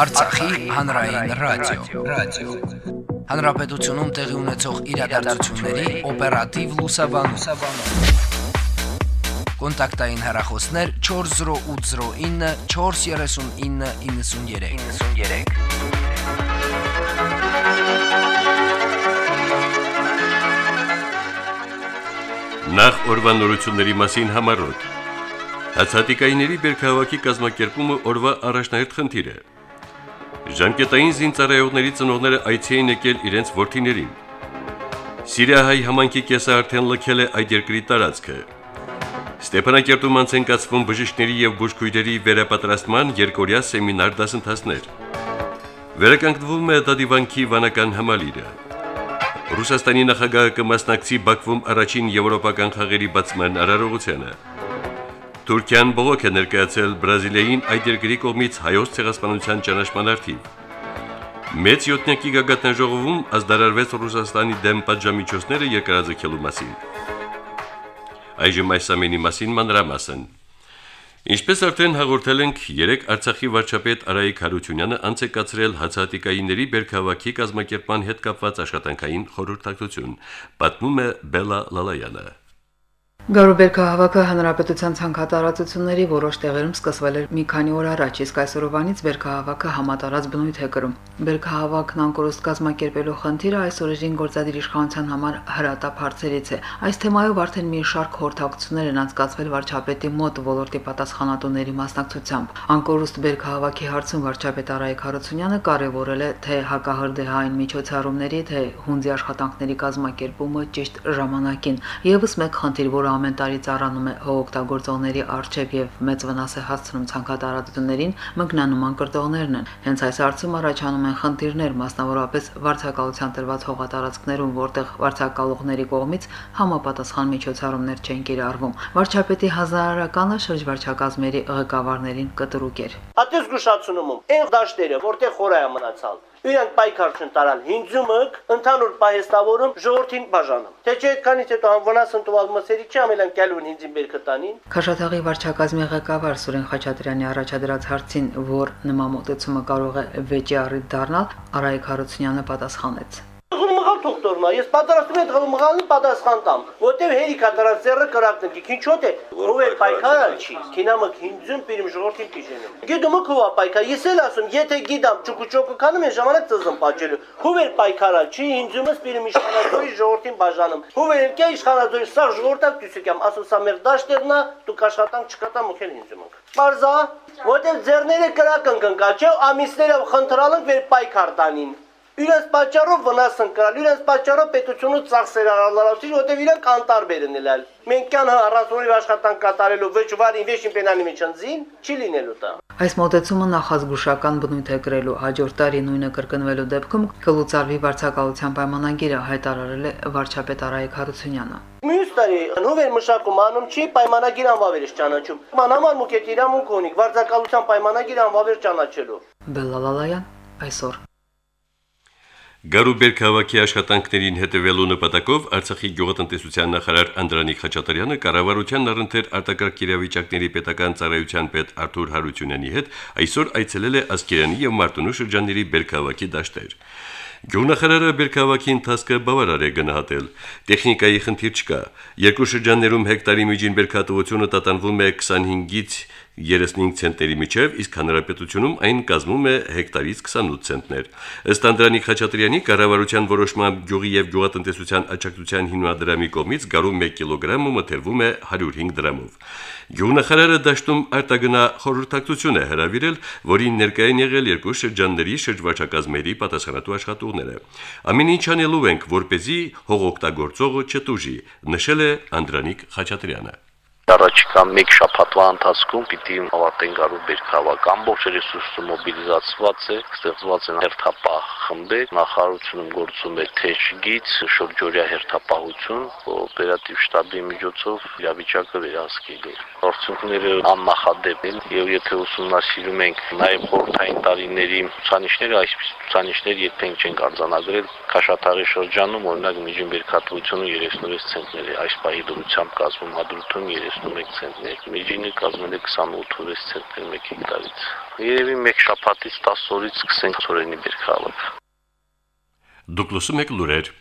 Արցախի հանրային ռադիո, ռադիո։ Հանրապետությունում տեղի ունեցող իրադարձությունների օպերատիվ լուսաբանում։ Կոնտակտային հեռախոսներ 40809 43993։ 93 Նախ օրվանորությունների մասին համարոտ Հացատիկայիների բերքահավաքի կազմակերպումը օրվա առաջնահերթ խնդիր է։ Ժամկետային զինծառայողների ծնողները այցեին եկել իրենց որդիներին։ Սիրիահայ համանքի կեսը արդեն լքել է այդ երկրի տարածքը։ Ստեփանակերտում անցնկացվում բժիշկների եւ բուժքույրերի վերապատրաստման երկօրյա սեմինար դասընթացներ։ Վերականգնվում է Դադիվանքի վանական համալիրը։ Ռուսաստանի նախագահը կմասնակցի Բաքվում առաջին եվրոպական խաղերի բացման արարողությանը։ Թուրքիան բողոք է ներկայացել Բրազիլիային այդ երկրի կողմից հայոց ցեղասպանության ճանաչման արդիվ։ Մեծ յոթնյակի գագաթնաժողովում ազդարարվեց Ռուսաստանի դեմ պատժամիջոցները երկարաձգելու մասին։ Այժմ այս ամենի մասին մանրամասն։ Ինչպես արդեն հաղորդել ենք, երեք Արցախի վարչապետ Արայիկ Հարությունյանը անց է կացրել հացահատիկայինների բերքահավաքի կազմակերպման հետ կապված աշխատանքային խորհրդակցություն, պատմում է Բելա Լալայանը։ Գարուբերկա հավաքը հանրապետության ցանկատարածությունների որոշ տեղերում սկսվել էր մի քանի օր առաջ, իսկ այսօրվանից Բերկա հավաքը համատարած բնույթ է կրում։ Բերկա հավաքն անկորուստ կազմակերպելու խնդիրը այս օրերին գործադիր իշխանության համար հրատապ հարցերից է։ Այս թեմայով արդեն մի շարք խորհրդակցություններ են անցկացվել վարչապետի մոտ ոլորտի պատասխանատուների մասնակցությամբ։ Անկորուստ Բերկա հավաքի հարցում վարչապետ Արայք Հարությունյանը կարևորել է թե հակահրդեհային միջոցառումների, թե հունձի աշխատանքների կազմակերպումը ճիշտ ժամանակին։ Եվս մեկ խնդիր, որը ամեն տարի ծառանում է հողօգտագործողների արչև եւ մեծ վնաս է հասցնում ցանկատարածություններին, մգնանման կրտողներն են։ Հենց այս հարցում առաջանում են խնդիրներ, մասնավորապես վարձակալության տրված հողատարածքներում, որտեղ վարձակալողների կողմից համապատասխան միջոցառումներ չեն կիրառվում։ Վարչապետի հազարարականը շրջվարչակազմերի ղեկավարներին կտրուկ էր։ Ատես գուշացնում, այն դաշտերը, որտեղ խորայա մնացալ, Իրանք պայքար չեն տարան հինձումը ընդհանուր պահեստավորում ժողովրդին բաժանում։ Թե չէ այդքանից հետո անվնաս ընդուալ մսերի չի ամենան կալուն հինձին բերքտանին։ Քաշաթաղի վարչակազմի ղեկավար Սուրեն Խաչատրյանի առաջադրած հարցին, որ նման մոտեցումը կարող է վեճի առիթ դառնալ, Արայք Հարությունյանը պատասխանեց թողտորմա։ Ես պատրաստում եմ մղալին պատասխան տամ, որտեվ հերիքա դրանց ծերը կրակն դի քիչոտ է, ով է պայքարալ չի։ Քինամը հինձուն պիրիմ ժողովրդին պիժենում։ Գիտում եք ով է պայքար։ Ես էլ ասում, եթե գիտամ ճուկուճոկը կանում են ժամանակ ծզում պատճելու։ Ով է պայքարալ չի, հինձումս պիրիմ իշխանազորի ժողովրդին բաժանում։ Ով է կե իշխանազորի սա ժողովրդակ դուսիկամ, ասում սա մեր դաշտերնա, դուք աշխատանք չկատա մոքել հինձում եք։ Մարզա, որտեվ ձեռները կրակն կնկա, չէ, ամիսներով խնդրալ ենք վեր պայքար տանին իրենց պատճառով վնաս են կրալ, իրենց պատճառով պետությունը ծախսեր արալարացի, որտեղ իրանք անտարբեր են ելալ։ Մենք կան առանձնորի աշխատանք կատարելու վճվար ինվեշին պենանի մեջ ընձին, չի լինելու դա։ Այս մոտեցումը նախազգուշական բնույթ է կրելու հաջորդ տարի նույնը կրկնվելու դեպքում կլուծարվի վարձակալության պայմանագիրը հայտարարել է վարչապետ Արայք Հարությունյանը։ Մյուս տարի նովեր մշակում անում չի պայմանագիր անվավերից ճանաչում։ Մանաման մուկետ իրավունք ունի վարձակալության պայմանագիր անվավեր ճանաչելու։ Բելլալալայան այսօր Գարուբեր քաղաքի աշխատանքներին հետևելու նպատակով Արցախի գյուղատնտեսության նախարար Անդրանիկ Խաչատրյանը կառավարության առընթեր արտակարգ իրավիճակների պետական ծառայության պետ Արթուր Հարությունյանի հետ այսօր այցելել է Ասկերանի եւ Մարտունու շրջանների Բերքահավաքի դաշտեր։ Գյուղնախարարը Բերքահավաքի ընթացքը բավարար է գնահատել։ Տեխնիկայի խնդիր չկա։ Երկու շրջաններում հեկտարի միջին բերքատվությունը տատանվում է 25-ից 35 ցենտերի միջև, իսկ հանրապետությունում այն կազմում է հեկտարից 28 ցենտներ։ Ըստ Անդրանիկ Խաչատրյանի կառավարության որոշմամբ գյուղի եւ գյուղատնտեսության աջակցության հիմնադրամի կողմից գարու 1 կիլոգրամը մթերվում է 105 դրամով։ Գյուղնախարարը դաշտում արտագնա խորհրդակցություն է հրավիրել, որին ներկայ են եղել երկու շրջանների շրջվարչակազմերի պատասխանատու աշխատողները։ Ամեն ինչ անելու ենք, որ เป զի հողօգտագործողը չտուժի, նշել է Անդրանիկ Խաչատրյանը առաջիկա 1 շաբաթվա ընթացքում պիտի ավարտեն գարու բերքավակ ամբողջ ռեսուրսը մոբիլիզացված է ստեղծված են հերթապահ խմբեր նախարարությունում գործում է թեժգից շրջօրյա հերթապահություն օպերատիվ շտաբի միջոցով իրավիճակը վերահսկելու արդյունքները աննախադեպ են եւ եթե ուսումնասիրում ենք նաեւ խորհրդային տարիների ցուցանիշները այսպես ցուցանիշներ երբեք չենք արձանագրել Քաշաթաղի շրջանում օրինակ միջին բերքատվությունը 36 ցենտներ է այս պահի դրությամբ կազմում հադրութում 91 ցենտներ, միջինը կազմել է 28 ցենտներ 1 հեկտարից։ Երևի մեկ շաբաթից 10 օրից սկսենք ծորենի բերքալով։ Դուք լսում եք լուրեր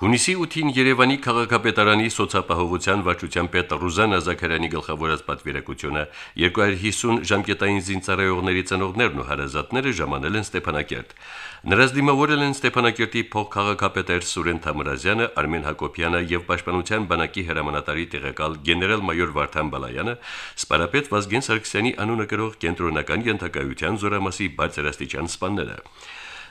Հունիսի 8-ին Երևանի քաղաքապետարանի սոցիալապահովության վարչության պետ Ռուզան Ազաքարյանի գլխավորած պատվիրակությունը 250 ժամկետային զինծառայողների ծնողներն ու հարազատները ժամանել են Ստեփանակերտ։ Նրանց դիմավորել են Ստեփանակերտի փոխքաղաքապետեր Սուրեն Թամրազյանը, Արմեն Հակոբյանը եւ Պաշտպանության բանակի հրամանատարի տեղակալ գեներալ-մայոր Վարդան Բալայանը, սպարապետ Վազգեն Սարգսյանի անունը կրող կենտրոնական ենթակայության զորամասի բարձրաստիճան սպանները։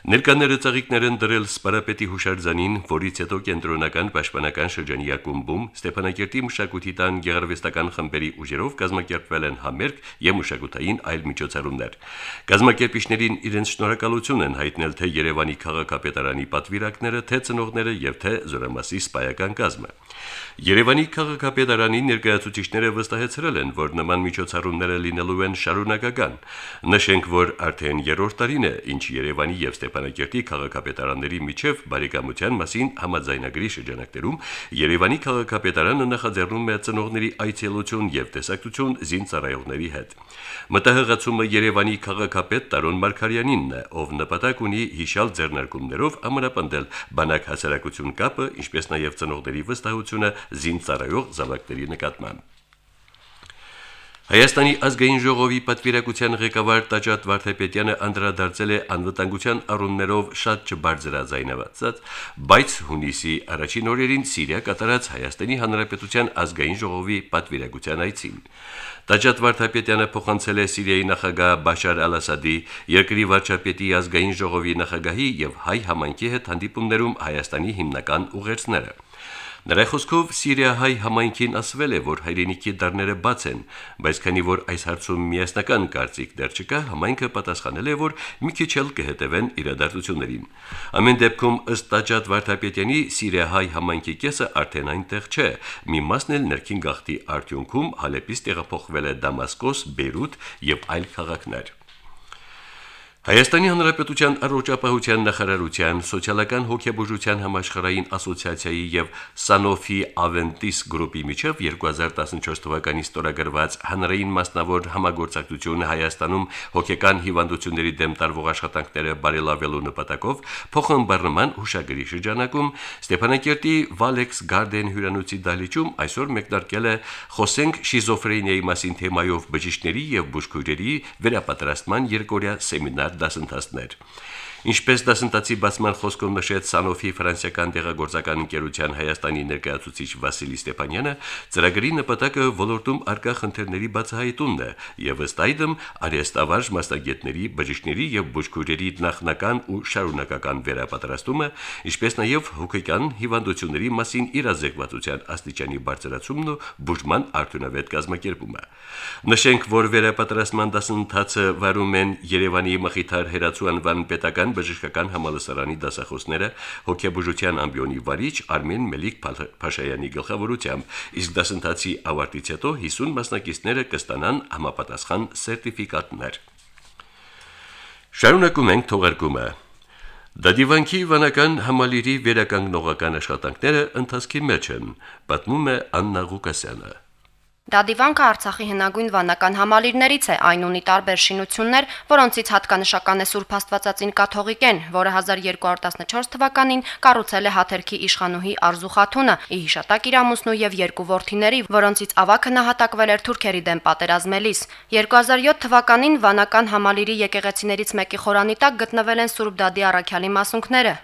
Ներկաները ծաղիկներ են դրել Սպարապետի հուշարձանին, որից հետո կենտրոնական պաշտպանական շրջանի ակումբում Ստեփանակերտի մշակույթի տան գեղարվեստական խմբերի ուժերով կազմակերպվել են համերգ եւ մշակութային այլ միջոցառումներ։ Կազմակերպիչներին իրենց շնորհակալություն են հայտնել թե Երևանի քաղաքապետարանի պատվիրակները, թե ծնողները եւ թե Զորամասի սպայական կազմը։ Երևանի քաղաքապետարանի ներկայացուցիչները վստահեցրել են, որ նման միջոցառումները լինելու են շարունակական։ Նշենք, որ արդեն երրորդ տարին է, ինչ Երևանի եւ Ստեփանակերտի քաղաքապետարանների միջև բարեկամության մասին համաձայնագրի շրջանակներում Երևանի քաղաքապետարանը նախաձեռնում է ծնողների այցելություն եւ տեսակցություն զինծառայողների հետ։ Մտահղացումը Երևանի քաղաքապետ Տարոն Մարկարյանինն է, ով նպատակ ունի հիշալ ձեռնարկումներով ամրապնդել բանակ հասարակություն կապը, ինչպես նաեւ ծնողների վստահությունը զինծառայող զավակների նկատմամբ։ Հայաստանի ազգային ժողովի պատվիրակության ղեկավար Տաճատ Վարդապետյանը անդրադարձել է անվտանգության առումներով շատ չբարձրաձայնված, բայց հունիսի առաջին օրերին Սիրիա կատարած Հայաստանի Հանրապետության ազգային ժողովի պատվիրակության այցին։ Տաճատ Վարդապետյանը փոխանցել է Սիրիայի նախագահ Բաշար al-Ասադի, երկրի վարչապետի ազգային ժողովի նախագահի եւ հայ համայնքի հետ հանդիպումներում Հայաստանի հիմնական ուղերձները։ Նրա խոսքով Սիրիա-հայ համայնքին ասվել է, որ հայրենիքի դռները բաց են, բայց քանի որ այս հարցում միասնական կարծիք դեռ չկա, համայնքը պատասխանել է, որ մի քիչ էլ կհետևեն իրադարձություններին։ Ամեն դեպքում ըստ Տաճատ Վարդապետյանի Սիրիա-հայ համայնքի կեսը արդեն այնտեղ չէ։ Մի մասն էլ ներքին գաղթի արդյունքում Հալեպից տեղափոխվել է Դամասկոս, Բեյրութ եւ այլ քաղաքներ։ Հայաստանի Հանրապետության առողջապահության նախարարության սոցիալական հոգեբուժության համաշխարհային ասոցիացիայի եւ Sanofi Aventis գրուպի միջև 2014 թվականի ստորագրված հանրային մասնավոր համագործակցությունը Հայաստանում հոգեկան հիվանդությունների դեմ տարվող աշխատանքները բարելավելու նպատակով փոխանցման հուշագրի շրջանակում Ստեփանակերտի Valex Garden հյուրանոցի դահլիճում այսօր մեկնարկել է Խոսենք շիզոֆրենիայի մասին թեմայով բժիշկների եւ բուժքույրերի վերապատրաստման երկօրյա սեմինար դասընթացներ։ Ինչպես դասընթացի բացման խոսքով նշեց Sanofi ֆրանսիական դեղագործական ընկերության Հայաստանի ներկայացուցիչ Վասիլի Ստեփանյանը, ծրագրի նպատակը ոլորտում արկա խնդիրների բացահայտումն է եւ ըստ այդմ արհեստավարժ մասնագետների, բժիշկների եւ բուժքույրերի նախնական ու շարունակական վերապատրաստումը, ինչպես նաեւ հոգեկան հիվանդությունների մասին իրազեկվածության աստիճանի բարձրացումն ու բուժման արդյունավետ կազմակերպումը։ Նշենք, որ վերապատրաստման դասընթացը վարում են Երևանի Մխիթար Հերացու անվան պետական Հայաստան բժշկական համալսարանի դասախոսները հոգեբուժության ամբիոնի վարիչ Արմեն Մելիք Փաշայանի գլխավորությամբ, իսկ դասընթացի ավարտից հետո 50 մասնակիցները կստանան համապատասխան սերտիֆիկատներ։ Շարունակում ենք թողարկումը։ Դադիվանքի վանական համալիրի վերականգնողական աշխատանքները ընթացքի մեջ են, պատմում է Աննա Ղուկասյանը։ Դադիվանքը Արցախի հնագույն վանական համալիրներից է, այն ունի տարբեր շինություններ, որոնցից հատկանշական է Սուրբ Աստվածածին կաթողիկեն, որը 1214 թվականին կառուցել է Հաթերքի իշխանուհի Արզու Խաթունը՝ ի հիշատակ իր ամուսնու եւ երկու որդիների, որոնցից ավագը նահատակվել էր թուրքերի դեմ պատերազմելիս։ 2007 թվականին վանական համալիրի եկեղեցիներից մեկի խորանի տակ գտնվել են Սուրբ Դադի առաքյալի մասունքները։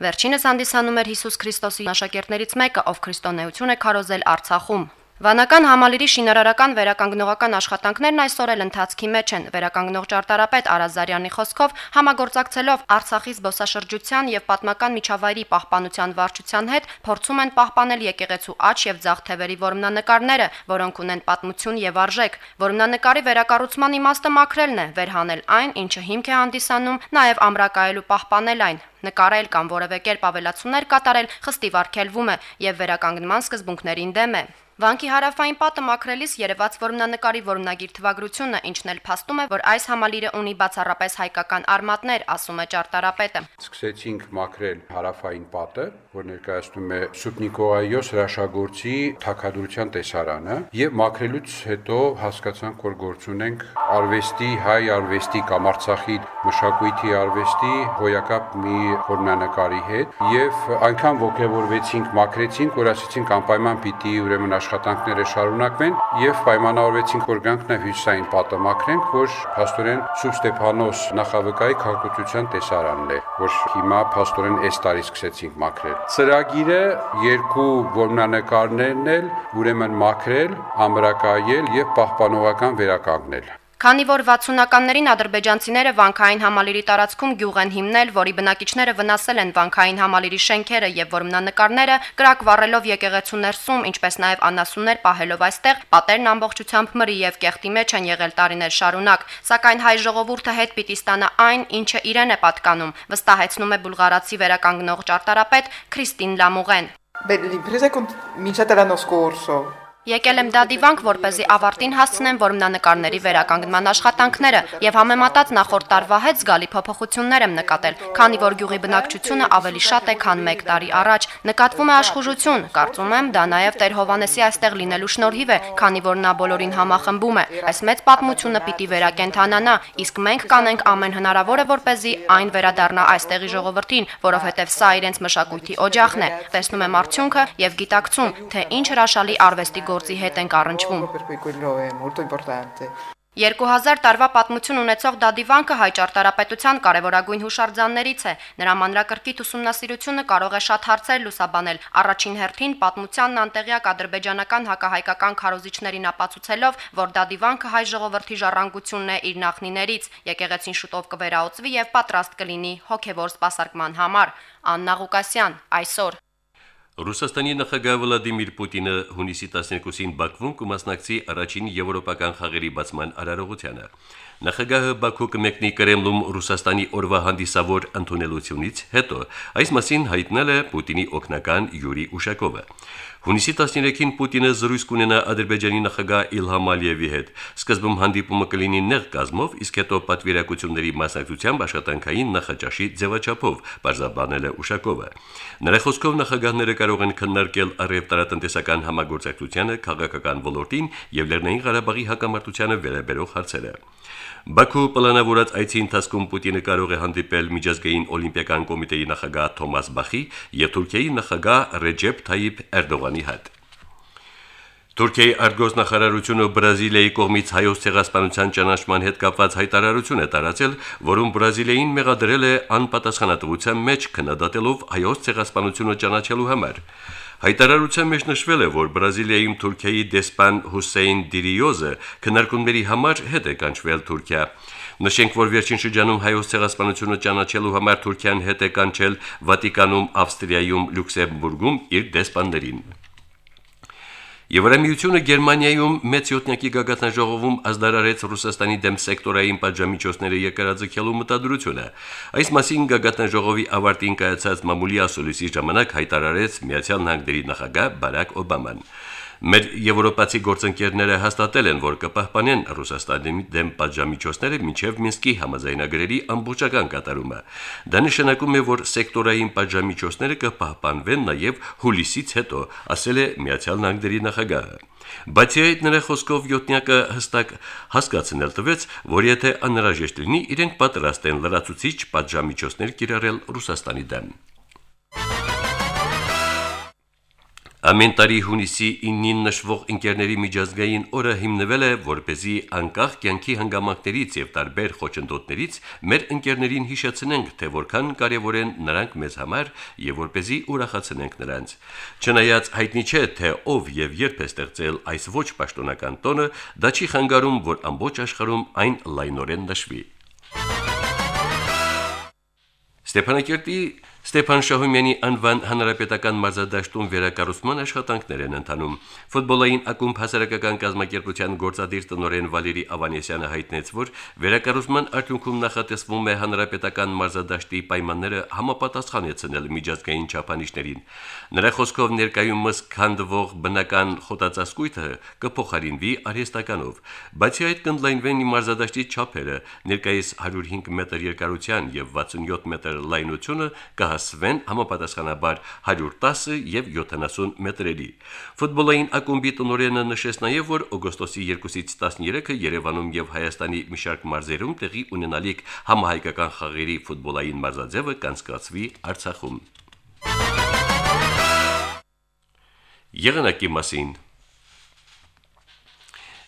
Վերջինս հանդիսանում էր Հիսուս Քրիստոսի աշակերտներից մեկը, ով քրիստոնեություն է քարոզել Արցախում։ Վանական համալիրի շինարարական վերականգնողական աշխատանքներն այսօր էլ ընթացքի մեջ են։ Վերականգնող ճարտարապետ Արազարյանի խոսքով համագործակցելով Արցախի զբոսաշրջության եւ պատմական միջավայրի պահպանության վարչության հետ փորձում են պահպանել եկեղեցու աճ եւ ձախ թևերի որմնանկարները, որոնք ունեն պատմություն եւ արժեք։ Որմնանկարի վերակառուցման իմաստը մաքրելն է, վերհանել այն, ինչը հիմք է հանդիսանում, նաեւ ամրակայելու պահպանել այն։ նկարել կամ որևէ կերպ ավելացումներ կատարել խստիվ արգելվում է եւ վերականգնման սկզբունքներին դեմ է։ Վանքի հարավային պատը մաքրելիս երևաց որմնանկարի որմնագիր թվագրությունը, ինչն էլ փաստում է, որ այս համալիրը ունի բացառապես հայկական արմատներ, ասում է ճարտարապետը։ Սկսեցինք մաքրել հարավային պատը, որ ներկայացնում է Սուրբ Նիկողայոս հրաշագործի թակադրության տեսարանը, եւ մաքրելուց հետո հասկացանք, որ գործ ունենք արվեստի, հայ արվեստի կամ Արցախի մշակույթի արվեստի հոյակապ մի որմնանկարի հետ եւ այնքան ողջավորվեցինք, մաքրեցինք, որ ասացինք անպայման պիտի ուրեմն աշխատանքները շարունակվեն եւ պայմանավորվեցինք, որ գանք նաեւ հյուսային պատը մաքրենք, որ փաստորեն Սուրբ Ստեփանոս նախավկայի քաղաքացիության տեսարանն է, որ հիմա փաստորեն այս տարի սկսեցինք մաքրել։ Ծրագիրը երկու որմնանկարներն էլ ուրեմն մաքրել, ամրակայել եւ պահպանողական վերականգնել։ Քանի որ 60-ականներին ադրբեջանցիները վանքային համալիրի տարածքում գյուղ են հիմնել, որի բնակիչները վնասել են վանքային համալիրի շենքերը եւ որմնանկարները, կրակ վառելով եկեղեցու ներսում, ինչպես նաեւ անասուններ պահելով այստեղ, պատերն ամբողջությամբ մրի եւ կեղտի մեջ են եղել տարիներ շարունակ, սակայն հայ ժողովուրդը հետ պիտի ստանա այն, ինչը իրեն է պատկանում, վստահեցնում է բուլղարացի վերականգնող ճարտարապետ Քրիստին Լամուղեն։ Beh, l'impresa cominciata l'anno scorso, Եկել եմ դադիվանք, որպեսզի ավարտին հասցնեմ որմնանկարների վերականգնման աշխատանքները եւ համեմատած նախորդ տարվա հետ զգալի փոփոխություններ եմ նկատել, քանի որ գյուղի բնակչությունը ավելի շատ է, քան 1 տարի առաջ։ Նկատվում է աշխուժություն, կարծում եմ, դա նաեւ Տեր Հովանեսի այստեղ լինելու շնորհիվ է, քանի որ նա բոլորին համախմբում է։ Այս մեծ պատմությունը պիտի վերակենդանանա, իսկ մենք կանենք ամեն հնարավորը, որպեսզի այն վերադառնա այստեղի ժողովրդին, որովհետեւ սա իրենց մշակույթի օջախն է։ Տեսնում եմ արդյունքը եւ գիտակցում, թե ինչ հրաշալի արվեստի գործի հետ ենք առնչվում։ per cui quello è molto importante. 2000 տարվա պատմություն ունեցող Դադիվանքը հայ ճարտարապետության կարևորագույն հուշարձաններից է։ Նրա մանրակրկիտ ուսումնասիրությունը կարող է շատ հարցեր լուսաբանել։ Առաջին հերթին պատմությանն անտեղյակ ադրբեջանական հակահայկական քարոզիչներին ապացուցելով, որ Դադիվանքը հայ ժողովրդի ժառանգությունն է իր նախնիներից։ Եկեղեցին շուտով կվերաուծվի եւ պատրաստ կլինի հոգեվոր սպասարկման համար։ Աննա Ղուկասյան այսօր Ռուսաստանի նախագահ Վլադիմիր Պուտինը հունիսի 12-ին Բաքվում կմասնակցի առաջին եվրոպական խաղերի բացման արարողությանը։ Նախագահը Բաքու կմեկնի Կրեմլում Ռուսաստանի օրվա հանդիսավոր ընդունելությունից հետո այս մասին հայտնել է Պուտինի օգնական Յուրի Ուշակովը։ Հունիսի 13-ին Պուտինը զրույց կունենա Ադրբեջանի նախագահ Իլհամ Ալիևի հետ։ Սկզբում հանդիպումը կլինի նեղ կազմով, իսկ հետո պատվիրակությունների մասնակցությամբ աշխատանքային նախաճաշի ձևաչափով, բարձաբանել է Ուշակովը։ Նրա խոսքով նախագահները կարող են քննարկել առևտրատնտեսական համագործակցությանը, քաղաքական ոլորտին եւ Լեռնային Ղարաբաղի հակամարտությանը վերաբերող հարցերը։ Բաքու պլանավորած այցի ընթացքում Պուտինը կարող է հանդիպել միջազգային օլիմպիական կոմիտեի նախագահ Թոմաս Բախի եւ Թուրքիայի նախագահ Ռեջեփ Թայիփ Էրդողանի հետ։ Թուրքիայի արտգործնախարարությունը Բրազիլիայի կողմից հայոց ցեղասպանության ճանաչման հետ կապված հայտարարություն է տարածել, որում Բրազիլիային մեղադրել է անպատասխանատվության մեջ քննադատելով հայոց ցեղասպանությունը ճանաչելու համար։ Հայտարարության մեջ նշվել է, որ Բրազիլիայում Թուրքիայի դեսպան Հուսեյն Դիրիոզը քննարկումների համար հետ է կանչվել Թուրքիա։ Նշենք, որ վերջին շրջանում հայոց ցեղասպանությունը ճանաչելու համար Թուրքիան հետ է կանչել Վատիկանում, Ավստրիայում, Լյուքսեմբուրգում իր դեսպաններին։ Եվրամիությունը Գերմանիայում մեծ յոթնյակի գագաթնաժողովում ազդարարեց Ռուսաստանի դեմ սեկտորային պատժամիջոցները երկարաձգելու մտադրությունը։ Այս մասին գագաթնաժողովի ավարտին կայացած մամուլի ասուլիսի ժամանակ հայտարարեց Միացյալ Նահանգների նախագահ Բարակ Օբաման։ Մեր եվրոպացի գործընկերները հաստատել են, որ կպահպանեն Ռուսաստանի դեմ պատժամիջոցները մինչև Մինսկի համաձայնագրերի ամբողջական կատարումը։ Դա նշանակում է, որ սեկտորային պատժամիջոցները կպահպանվեն նաև հուլիսից հետո, ասել է Միացյալ Նահանգների նախագահը։ Բացի այդ նրա խոսքով յոթնյակը հստակ հասկացնել տվեց, որ եթե անհրաժեշտ լինի, իրենք պատրաստ են լրացուցիչ պատժամիջոցներ կիրառել Ռուսաստանի դեմ։ Ամեն տարի հունիսի 9-ին նշվող ընկերների միջազգային օրը հիմնվել է, որպեսզի անկախ կյանքի հանգամանքներից եւ տարբեր խոչընդոտներից մեր ընկերներին հիշեցնենք, թե որքան կարեւոր են նրանք մեզ համար եւ որպեսզի ուրախացնենք նրանց։ Չնայած հայտնի չէ, թե ով եւ երբ է ստեղծել այս ոչ պաշտոնական տոնը, դա չի խանգարում, որ ամբողջ աշխարհում այն լայնորեն նշվի։ Ստեփանակերտի Ստեփան Շահումյանի անվան հանրապետական մարզադաշտում վերակառուցման աշխատանքներ են ընթանում։ Ֆուտբոլային ակումբ հասարակական կազմակերպության գործադիր տնօրեն Վալերի Ավանեսյանը հայտնեց, որ վերակառուցման արդյունքում նախատեսվում է հանրապետական մարզադաշտի պայմանները համապատասխանեցնել միջազգային չափանիշներին։ Նրա խոսքով ներկայումս քանդվող բնական խոտածածկույթը կփոխարինվի արհեստականով, բացի այդ կընդլայնվեն մարզադաշտի չափերը, ներկայիս 105 մետր երկարության եւ 67 մետր լայնությունը կհասվեն համապատասխանաբար 110 եւ 70 մետրերի։ Ֆուտբոլային ակումբի տնօրենը նշեց նաեւ, որ օգոստոսի 2-ից 13-ը Երևանում եւ Հայաստանի մի շարք մարզերում տեղի ունենալիք համահայկական խաղերի ֆուտբոլային մարզաձևը կանցկացվի Արցախում։ Եղանակի մասին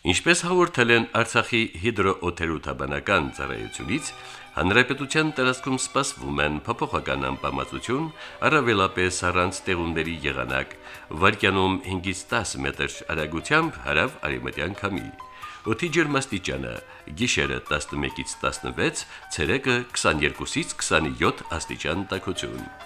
Ինչպես հաղորդել են Արցախի հիդրոօթերոթաբանական ծառայությունից, հանրապետության տարածքում սպասվում են փոփոխական անբավարարություն, առավելապես առանց տեղումների եղանակ, վարկյանում 5-ից 10 մետր արագությամբ հարավ արևմտյան քամի։ Օդի ջերմաստիճանը՝ գիշերը 11-ից 16, ցերեկը 22-ից 27 աստիճան տաքություն։